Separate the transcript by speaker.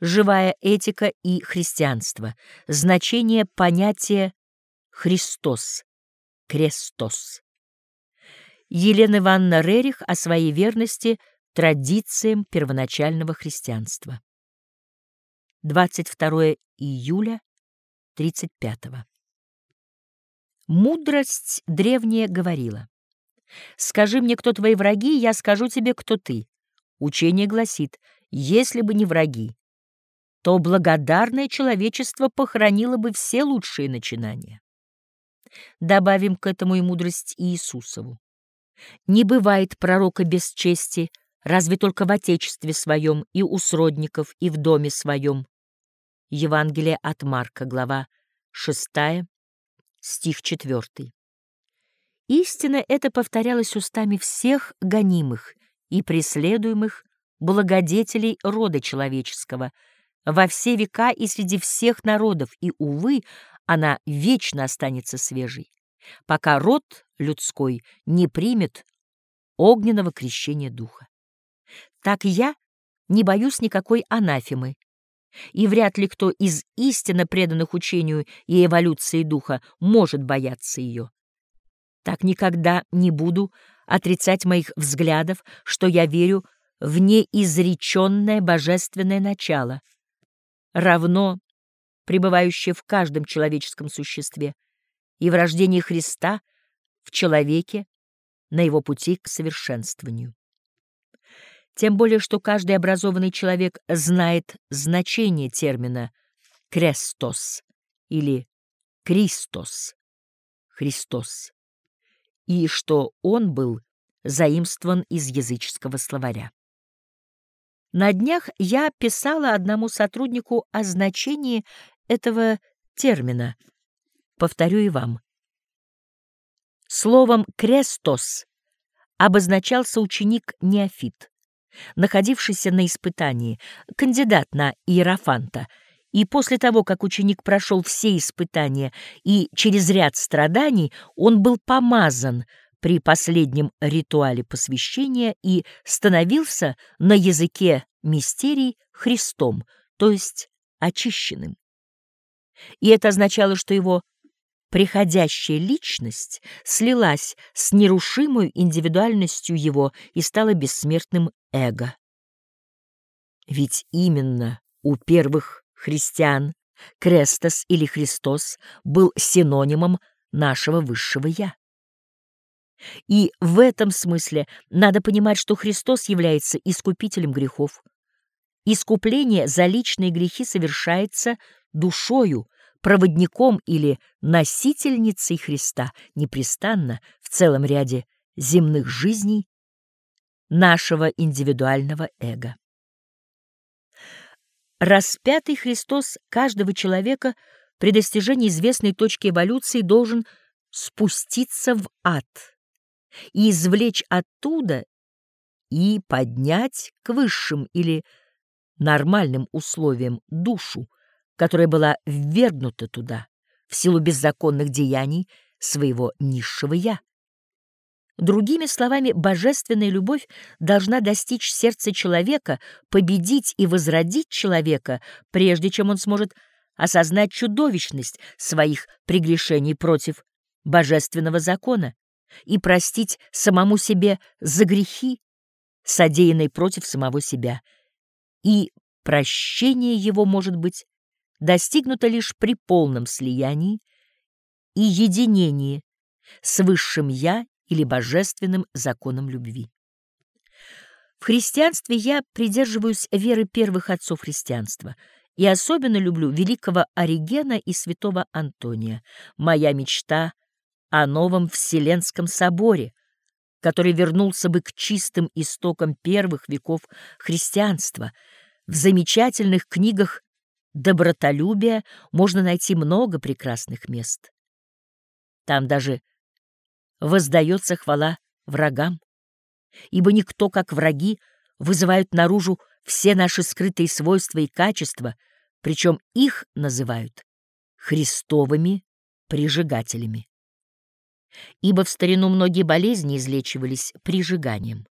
Speaker 1: Живая этика и христианство. Значение понятия «Христос», «Крестос». Елена Ивановна Рерих о своей верности традициям первоначального христианства. 22 июля 35 -го. Мудрость древняя говорила. «Скажи мне, кто твои враги, я скажу тебе, кто ты». Учение гласит, если бы не враги, то благодарное человечество похоронило бы все лучшие начинания. Добавим к этому и мудрость Иисусову. Не бывает пророка без чести, разве только в отечестве своем и у сродников, и в доме своем. Евангелие от Марка, глава 6, стих 4. Истина эта повторялась устами всех гонимых и преследуемых благодетелей рода человеческого во все века и среди всех народов, и, увы, она вечно останется свежей, пока род людской не примет огненного крещения духа. Так я не боюсь никакой анафемы, и вряд ли кто из истинно преданных учению и эволюции духа может бояться ее. Так никогда не буду отрицать моих взглядов, что я верю в неизреченное божественное начало, равно пребывающее в каждом человеческом существе, и в рождении Христа в человеке на его пути к совершенствованию. Тем более, что каждый образованный человек знает значение термина «крестос» или «кристос» — «Христос», и что он был заимствован из языческого словаря. На днях я писала одному сотруднику о значении этого термина. Повторю и вам. Словом «крестос» обозначался ученик-неофит находившийся на испытании, кандидат на иерофанта, и после того, как ученик прошел все испытания и через ряд страданий, он был помазан при последнем ритуале посвящения и становился на языке мистерий Христом, то есть очищенным. И это означало, что его приходящая личность слилась с нерушимой индивидуальностью его и стала бессмертным эго. Ведь именно у первых христиан Крестос или Христос был синонимом нашего высшего «я». И в этом смысле надо понимать, что Христос является искупителем грехов. Искупление за личные грехи совершается душою, проводником или носительницей Христа непрестанно в целом ряде земных жизней нашего индивидуального эго. Распятый Христос каждого человека при достижении известной точки эволюции должен спуститься в ад и извлечь оттуда и поднять к высшим или нормальным условиям душу, которая была ввергнута туда в силу беззаконных деяний своего низшего «я». Другими словами, божественная любовь должна достичь сердца человека, победить и возродить человека, прежде чем он сможет осознать чудовищность своих прегрешений против божественного закона и простить самому себе за грехи, содеянные против самого себя. И прощение его может быть достигнуто лишь при полном слиянии и единении с высшим «я» или божественным законом любви. В христианстве я придерживаюсь веры первых отцов христианства и особенно люблю великого Оригена и святого Антония. Моя мечта о новом Вселенском соборе, который вернулся бы к чистым истокам первых веков христианства. В замечательных книгах добротолюбия можно найти много прекрасных мест. Там даже воздается хвала врагам, ибо никто, как враги, вызывают наружу все наши скрытые свойства и качества, причем их называют христовыми прижигателями. Ибо в старину многие болезни излечивались прижиганием.